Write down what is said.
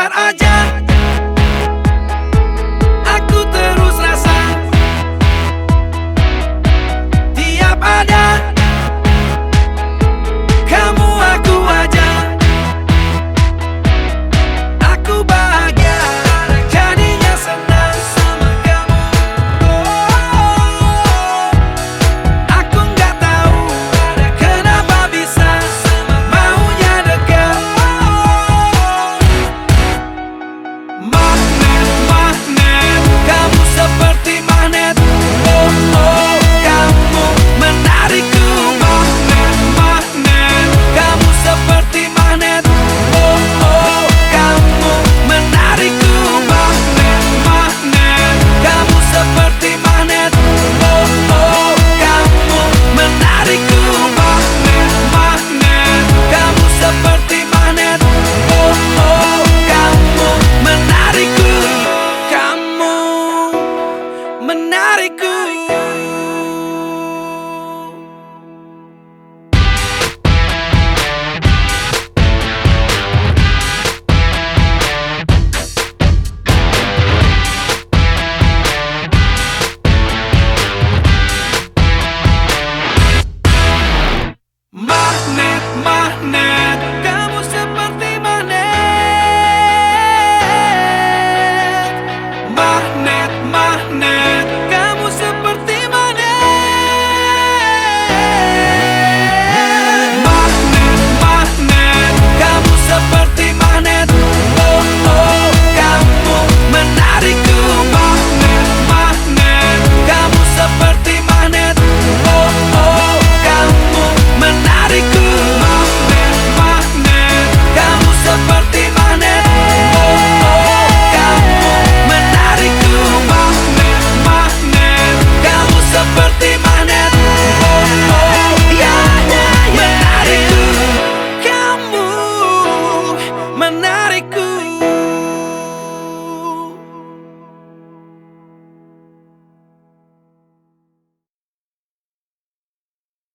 Wajar aja